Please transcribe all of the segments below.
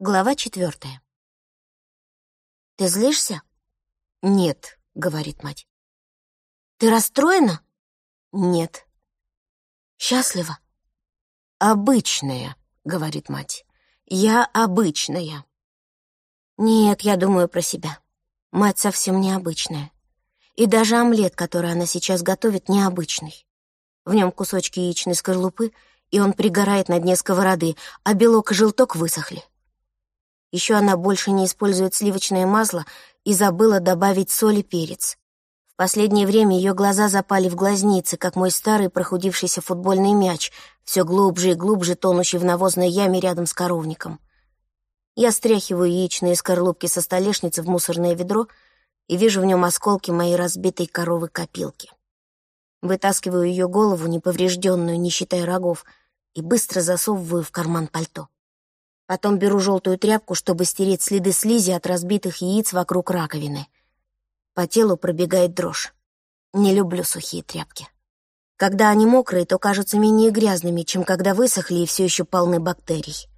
Глава четвертая. «Ты злишься?» «Нет», — говорит мать. «Ты расстроена?» «Нет». «Счастлива?» «Обычная», — говорит мать. «Я обычная». «Нет, я думаю про себя. Мать совсем необычная. И даже омлет, который она сейчас готовит, необычный. В нем кусочки яичной скорлупы, и он пригорает на дне сковороды, а белок и желток высохли. Еще она больше не использует сливочное масло и забыла добавить соль и перец. В последнее время ее глаза запали в глазницы, как мой старый прохудившийся футбольный мяч, все глубже и глубже тонущий в навозной яме рядом с коровником. Я стряхиваю яичные скорлупки со столешницы в мусорное ведро и вижу в нем осколки моей разбитой коровы-копилки. Вытаскиваю ее голову, неповрежденную, не считая рогов, и быстро засовываю в карман пальто. Потом беру желтую тряпку, чтобы стереть следы слизи от разбитых яиц вокруг раковины. По телу пробегает дрожь. Не люблю сухие тряпки. Когда они мокрые, то кажутся менее грязными, чем когда высохли и все еще полны бактерий.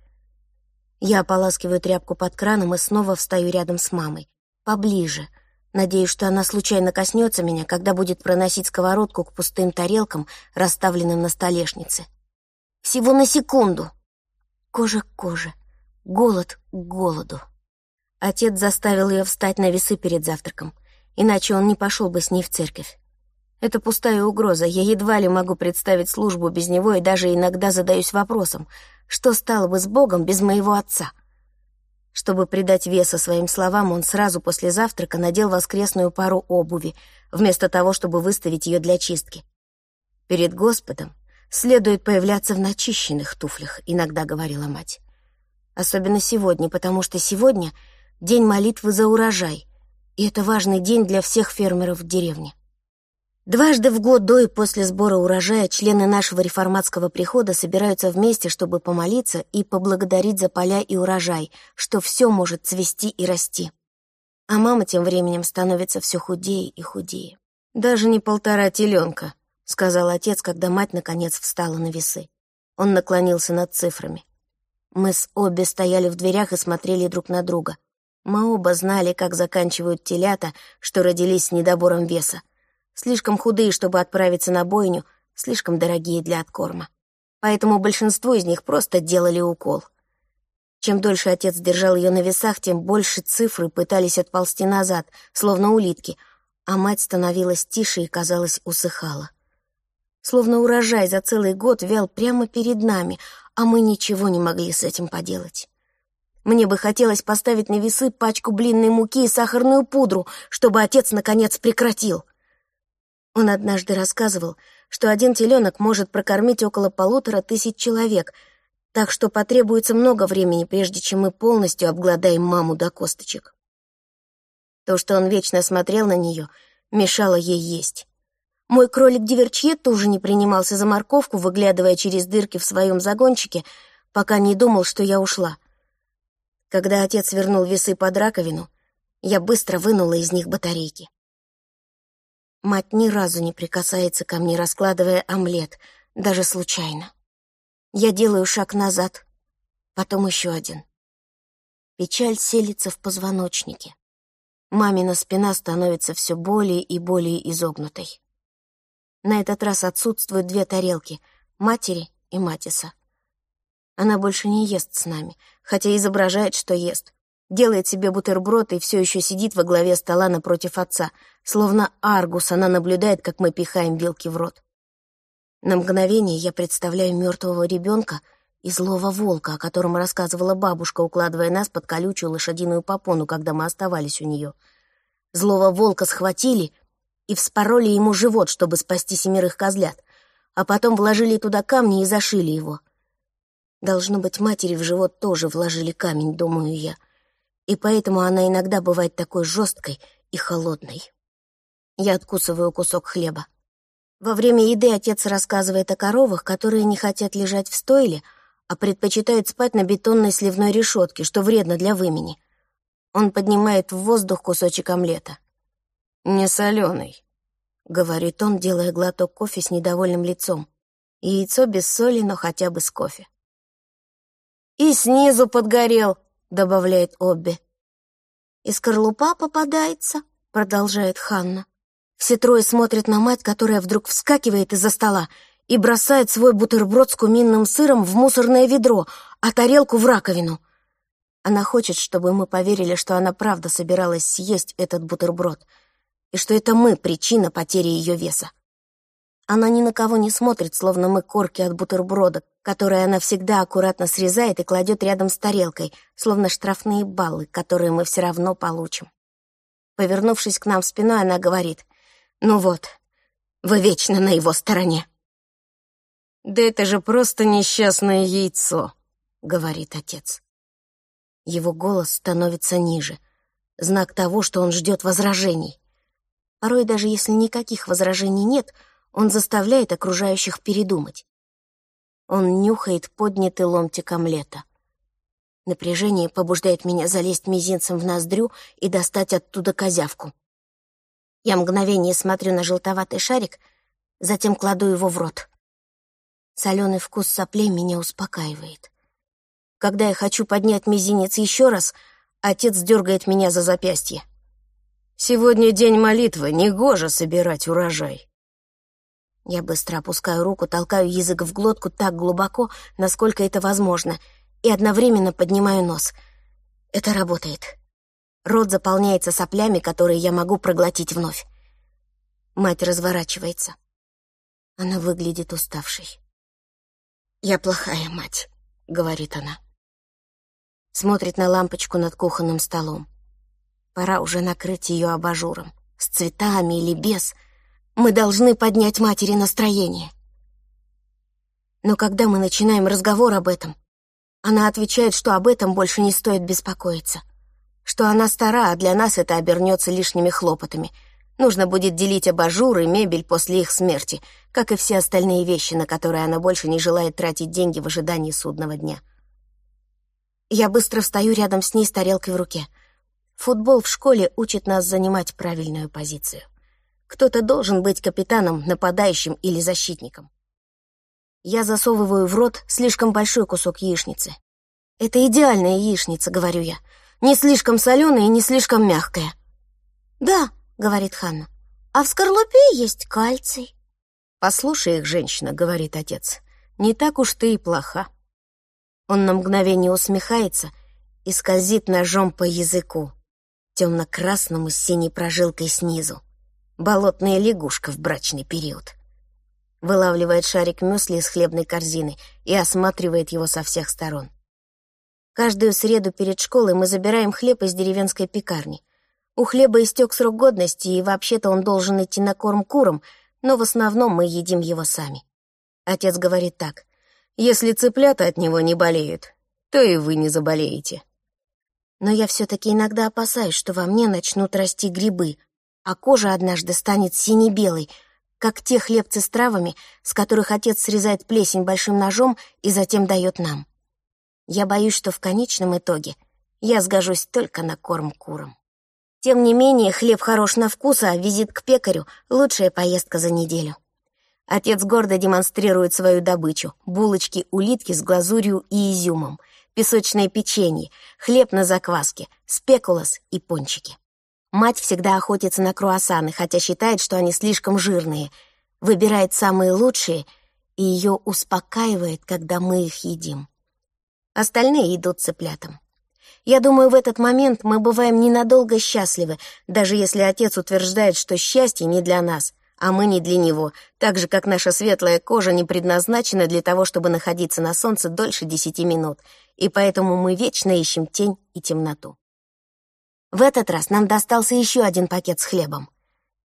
Я ополаскиваю тряпку под краном и снова встаю рядом с мамой. Поближе. Надеюсь, что она случайно коснется меня, когда будет проносить сковородку к пустым тарелкам, расставленным на столешнице. Всего на секунду. Кожа к коже. Голод к голоду. Отец заставил ее встать на весы перед завтраком, иначе он не пошел бы с ней в церковь. Это пустая угроза, я едва ли могу представить службу без него и даже иногда задаюсь вопросом, что стало бы с Богом без моего отца? Чтобы придать веса своим словам, он сразу после завтрака надел воскресную пару обуви, вместо того, чтобы выставить ее для чистки. Перед Господом следует появляться в начищенных туфлях, иногда говорила мать. Особенно сегодня, потому что сегодня день молитвы за урожай, и это важный день для всех фермеров в деревне. Дважды в год до и после сбора урожая члены нашего реформатского прихода собираются вместе, чтобы помолиться и поблагодарить за поля и урожай, что все может цвести и расти. А мама тем временем становится все худее и худее. «Даже не полтора теленка», — сказал отец, когда мать наконец встала на весы. Он наклонился над цифрами. Мы с обе стояли в дверях и смотрели друг на друга. Мы оба знали, как заканчивают телята, что родились с недобором веса. Слишком худые, чтобы отправиться на бойню, слишком дорогие для откорма. Поэтому большинство из них просто делали укол. Чем дольше отец держал ее на весах, тем больше цифры пытались отползти назад, словно улитки, а мать становилась тише и, казалось, усыхала. Словно урожай за целый год вял прямо перед нами, а мы ничего не могли с этим поделать. Мне бы хотелось поставить на весы пачку блинной муки и сахарную пудру, чтобы отец, наконец, прекратил. Он однажды рассказывал, что один теленок может прокормить около полутора тысяч человек, так что потребуется много времени, прежде чем мы полностью обгладаем маму до косточек. То, что он вечно смотрел на нее, мешало ей есть. Мой кролик Диверчье тоже не принимался за морковку, выглядывая через дырки в своем загончике, пока не думал, что я ушла. Когда отец вернул весы под раковину, я быстро вынула из них батарейки. Мать ни разу не прикасается ко мне, раскладывая омлет, даже случайно. Я делаю шаг назад, потом еще один. Печаль селится в позвоночнике. Мамина спина становится все более и более изогнутой. На этот раз отсутствуют две тарелки — матери и Матиса. Она больше не ест с нами, хотя изображает, что ест. Делает себе бутерброд и все еще сидит во главе стола напротив отца. Словно аргус она наблюдает, как мы пихаем вилки в рот. На мгновение я представляю мертвого ребенка и злого волка, о котором рассказывала бабушка, укладывая нас под колючую лошадиную попону, когда мы оставались у нее. Злого волка схватили и вспороли ему живот, чтобы спасти семерых козлят, а потом вложили туда камни и зашили его. Должно быть, матери в живот тоже вложили камень, думаю я, и поэтому она иногда бывает такой жесткой и холодной. Я откусываю кусок хлеба. Во время еды отец рассказывает о коровах, которые не хотят лежать в стойле, а предпочитают спать на бетонной сливной решетке, что вредно для вымени. Он поднимает в воздух кусочек омлета. «Не соленый», — говорит он, делая глоток кофе с недовольным лицом. Яйцо без соли, но хотя бы с кофе. «И снизу подгорел», —— добавляет Обби. «И скорлупа попадается», — продолжает Ханна. Все трое смотрят на мать, которая вдруг вскакивает из-за стола и бросает свой бутерброд с куминным сыром в мусорное ведро, а тарелку в раковину. Она хочет, чтобы мы поверили, что она правда собиралась съесть этот бутерброд, и что это мы причина потери ее веса. Она ни на кого не смотрит, словно мы корки от бутерброда, которые она всегда аккуратно срезает и кладет рядом с тарелкой, словно штрафные баллы, которые мы все равно получим. Повернувшись к нам спиной, она говорит, «Ну вот, вы вечно на его стороне». «Да это же просто несчастное яйцо», — говорит отец. Его голос становится ниже, знак того, что он ждет возражений. Порой даже если никаких возражений нет, он заставляет окружающих передумать. Он нюхает поднятый ломтик омлета. Напряжение побуждает меня залезть мизинцем в ноздрю и достать оттуда козявку. Я мгновение смотрю на желтоватый шарик, затем кладу его в рот. Соленый вкус соплей меня успокаивает. Когда я хочу поднять мизинец еще раз, отец дергает меня за запястье. «Сегодня день молитвы, негоже собирать урожай». Я быстро опускаю руку, толкаю язык в глотку так глубоко, насколько это возможно, и одновременно поднимаю нос. Это работает. Рот заполняется соплями, которые я могу проглотить вновь. Мать разворачивается. Она выглядит уставшей. «Я плохая мать», — говорит она. Смотрит на лампочку над кухонным столом. Пора уже накрыть ее абажуром. С цветами или без. Мы должны поднять матери настроение. Но когда мы начинаем разговор об этом, она отвечает, что об этом больше не стоит беспокоиться что она стара, а для нас это обернется лишними хлопотами. Нужно будет делить абажур и мебель после их смерти, как и все остальные вещи, на которые она больше не желает тратить деньги в ожидании судного дня. Я быстро встаю рядом с ней с тарелкой в руке. Футбол в школе учит нас занимать правильную позицию. Кто-то должен быть капитаном, нападающим или защитником. Я засовываю в рот слишком большой кусок яичницы. «Это идеальная яичница», — говорю я. Не слишком соленая и не слишком мягкая. «Да», — говорит Ханна, — «а в скорлупе есть кальций». «Послушай их, женщина», — говорит отец, — «не так уж ты и плоха». Он на мгновение усмехается и скользит ножом по языку, темно-красному с синей прожилкой снизу. Болотная лягушка в брачный период. Вылавливает шарик мюсли из хлебной корзины и осматривает его со всех сторон. Каждую среду перед школой мы забираем хлеб из деревенской пекарни. У хлеба истек срок годности, и вообще-то он должен идти на корм курам, но в основном мы едим его сами. Отец говорит так. «Если цыплята от него не болеют, то и вы не заболеете». Но я все-таки иногда опасаюсь, что во мне начнут расти грибы, а кожа однажды станет сине-белой, как те хлебцы с травами, с которых отец срезает плесень большим ножом и затем дает нам. Я боюсь, что в конечном итоге я сгожусь только на корм курам. Тем не менее, хлеб хорош на вкус, а визит к пекарю — лучшая поездка за неделю. Отец гордо демонстрирует свою добычу — булочки-улитки с глазурью и изюмом, песочное печенье, хлеб на закваске, спекулос и пончики. Мать всегда охотится на круассаны, хотя считает, что они слишком жирные, выбирает самые лучшие, и ее успокаивает, когда мы их едим. Остальные идут цыплятам. Я думаю, в этот момент мы бываем ненадолго счастливы, даже если отец утверждает, что счастье не для нас, а мы не для него, так же, как наша светлая кожа не предназначена для того, чтобы находиться на солнце дольше десяти минут, и поэтому мы вечно ищем тень и темноту. В этот раз нам достался еще один пакет с хлебом.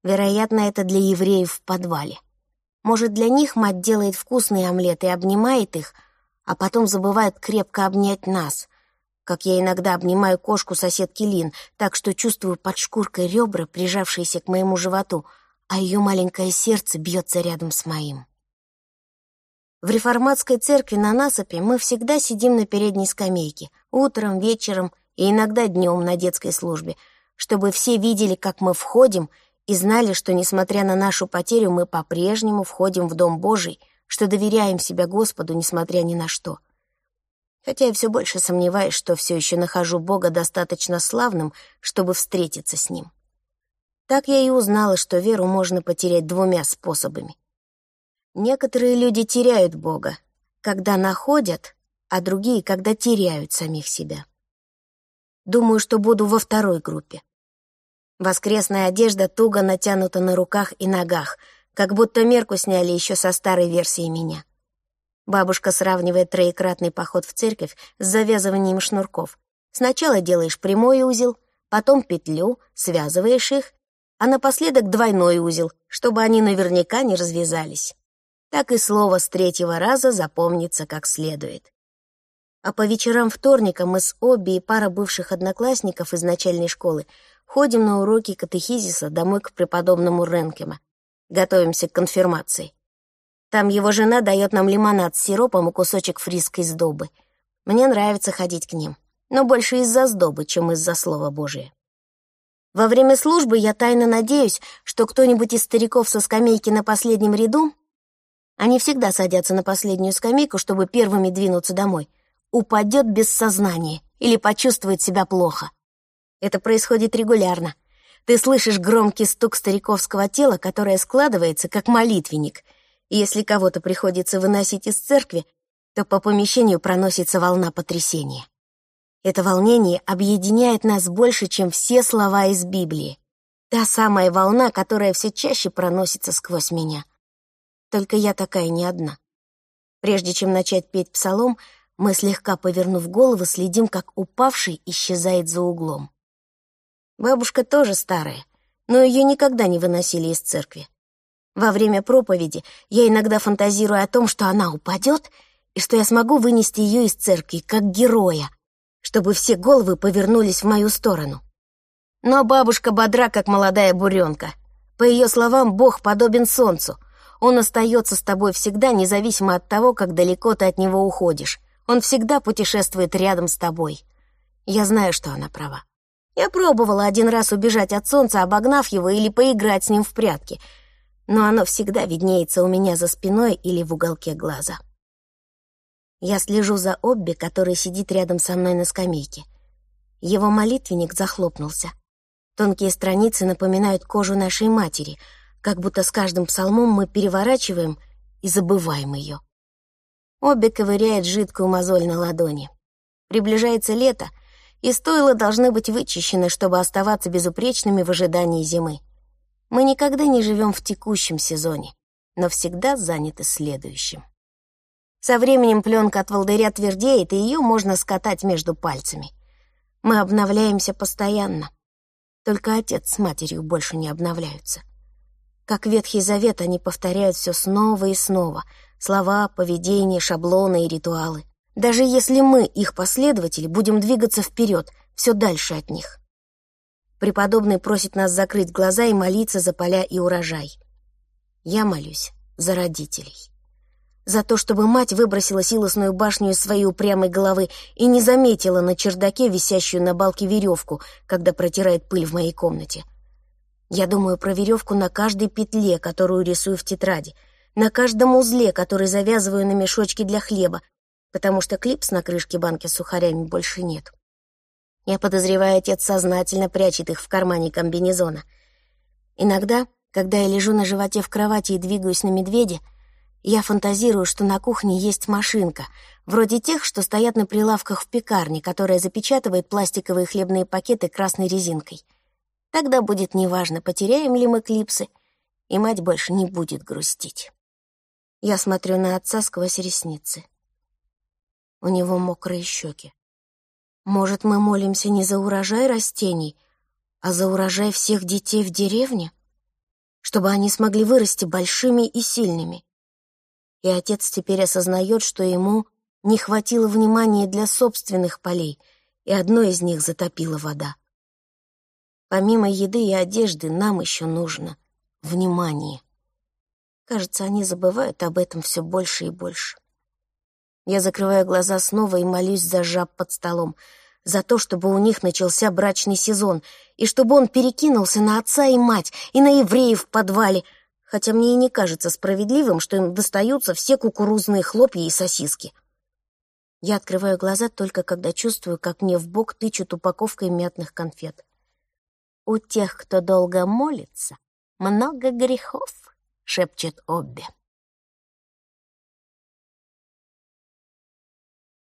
Вероятно, это для евреев в подвале. Может, для них мать делает вкусный омлет и обнимает их, а потом забывает крепко обнять нас, как я иногда обнимаю кошку соседки Лин, так что чувствую под шкуркой ребра, прижавшиеся к моему животу, а ее маленькое сердце бьется рядом с моим. В реформатской церкви на насыпи мы всегда сидим на передней скамейке, утром, вечером и иногда днем на детской службе, чтобы все видели, как мы входим, и знали, что, несмотря на нашу потерю, мы по-прежнему входим в Дом Божий — что доверяем себя Господу, несмотря ни на что. хотя я все больше сомневаюсь, что все еще нахожу Бога достаточно славным, чтобы встретиться с Ним. Так я и узнала, что веру можно потерять двумя способами. Некоторые люди теряют Бога, когда находят, а другие, когда теряют самих себя. Думаю, что буду во второй группе. Воскресная одежда туго натянута на руках и ногах, как будто мерку сняли еще со старой версии меня. Бабушка сравнивает троекратный поход в церковь с завязыванием шнурков. Сначала делаешь прямой узел, потом петлю, связываешь их, а напоследок двойной узел, чтобы они наверняка не развязались. Так и слово с третьего раза запомнится как следует. А по вечерам вторника мы с Обби и пара бывших одноклассников из начальной школы ходим на уроки катехизиса домой к преподобному Ренкема. Готовимся к конфирмации. Там его жена дает нам лимонад с сиропом и кусочек фриской сдобы. Мне нравится ходить к ним, но больше из-за сдобы, чем из-за Слова Божия. Во время службы я тайно надеюсь, что кто-нибудь из стариков со скамейки на последнем ряду, они всегда садятся на последнюю скамейку, чтобы первыми двинуться домой, упадет без сознания или почувствует себя плохо. Это происходит регулярно. Ты слышишь громкий стук стариковского тела, которое складывается, как молитвенник, и если кого-то приходится выносить из церкви, то по помещению проносится волна потрясения. Это волнение объединяет нас больше, чем все слова из Библии. Та самая волна, которая все чаще проносится сквозь меня. Только я такая не одна. Прежде чем начать петь псалом, мы, слегка повернув голову, следим, как упавший исчезает за углом. Бабушка тоже старая, но ее никогда не выносили из церкви. Во время проповеди я иногда фантазирую о том, что она упадет, и что я смогу вынести ее из церкви, как героя, чтобы все головы повернулись в мою сторону. Но бабушка бодра, как молодая буренка. По ее словам, Бог подобен солнцу. Он остается с тобой всегда, независимо от того, как далеко ты от него уходишь. Он всегда путешествует рядом с тобой. Я знаю, что она права. Я пробовала один раз убежать от солнца, обогнав его, или поиграть с ним в прятки, но оно всегда виднеется у меня за спиной или в уголке глаза. Я слежу за Обби, который сидит рядом со мной на скамейке. Его молитвенник захлопнулся. Тонкие страницы напоминают кожу нашей матери, как будто с каждым псалмом мы переворачиваем и забываем ее. Обби ковыряет жидкую мозоль на ладони. Приближается лето, и стойла должны быть вычищены, чтобы оставаться безупречными в ожидании зимы. Мы никогда не живем в текущем сезоне, но всегда заняты следующим. Со временем пленка от волдыря твердеет, и ее можно скатать между пальцами. Мы обновляемся постоянно. Только отец с матерью больше не обновляются. Как Ветхий Завет они повторяют все снова и снова. Слова, поведение, шаблоны и ритуалы. Даже если мы, их последователи, будем двигаться вперед, все дальше от них. Преподобный просит нас закрыть глаза и молиться за поля и урожай. Я молюсь за родителей за то, чтобы мать выбросила силосную башню из своей упрямой головы и не заметила на чердаке висящую на балке веревку, когда протирает пыль в моей комнате. Я думаю про веревку на каждой петле, которую рисую в тетради, на каждом узле, который завязываю на мешочки для хлеба, потому что клипс на крышке банки с сухарями больше нет. Я подозреваю, отец сознательно прячет их в кармане комбинезона. Иногда, когда я лежу на животе в кровати и двигаюсь на медведе, я фантазирую, что на кухне есть машинка, вроде тех, что стоят на прилавках в пекарне, которая запечатывает пластиковые хлебные пакеты красной резинкой. Тогда будет неважно, потеряем ли мы клипсы, и мать больше не будет грустить. Я смотрю на отца сквозь ресницы. У него мокрые щеки. Может, мы молимся не за урожай растений, а за урожай всех детей в деревне? Чтобы они смогли вырасти большими и сильными и отец теперь осознает, что ему не хватило внимания для собственных полей, и одно из них затопила вода. Помимо еды и одежды нам еще нужно внимание. Кажется, они забывают об этом все больше и больше. Я закрываю глаза снова и молюсь за жаб под столом, за то, чтобы у них начался брачный сезон, и чтобы он перекинулся на отца и мать, и на евреев в подвале — хотя мне и не кажется справедливым, что им достаются все кукурузные хлопья и сосиски. Я открываю глаза только когда чувствую, как мне в бок тычут упаковкой мятных конфет. «У тех, кто долго молится, много грехов», — шепчет Обби.